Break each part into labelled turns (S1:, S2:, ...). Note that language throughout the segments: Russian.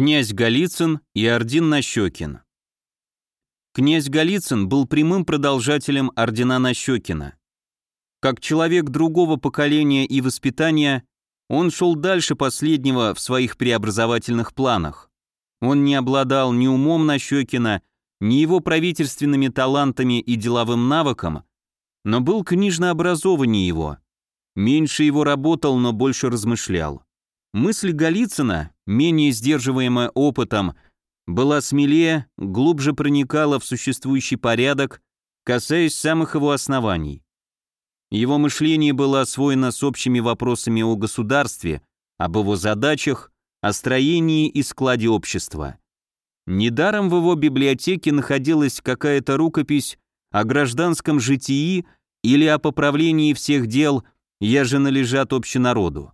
S1: Князь Голицын и Ордин Нащекин. Князь Голицын был прямым продолжателем ордена Нащекина. Как человек другого поколения и воспитания, он шел дальше последнего в своих преобразовательных планах. Он не обладал ни умом Нащекина, ни его правительственными талантами и деловым навыком, но был книжно образованнее его. Меньше его работал, но больше размышлял. Мысль Голицына, менее сдерживаемая опытом, была смелее, глубже проникала в существующий порядок, касаясь самых его оснований. Его мышление было освоено с общими вопросами о государстве, об его задачах, о строении и складе общества. Недаром в его библиотеке находилась какая-то рукопись о гражданском житии или о поправлении всех дел, еже належат общенароду.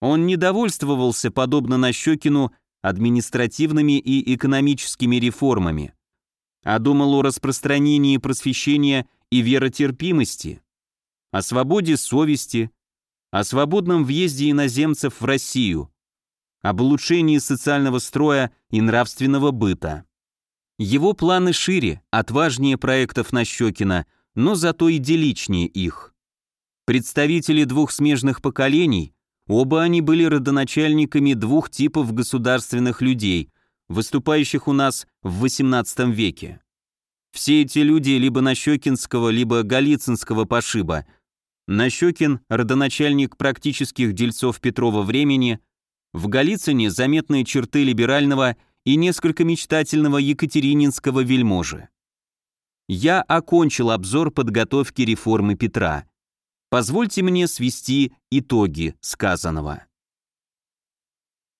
S1: Он не довольствовался, подобно Нащекину, административными и экономическими реформами, а думал о распространении просвещения и веротерпимости, о свободе совести, о свободном въезде иноземцев в Россию, об улучшении социального строя и нравственного быта. Его планы шире, отважнее проектов Нащекина, но зато идилличнее их. Представители двух смежных поколений Оба они были родоначальниками двух типов государственных людей, выступающих у нас в XVIII веке. Все эти люди либо Нащекинского, либо Голицынского пошиба. Нащекин – родоначальник практических дельцов Петрова времени, в Голицыне заметные черты либерального и несколько мечтательного екатерининского вельможи. Я окончил обзор подготовки реформы Петра. Позвольте мне свести итоги сказанного.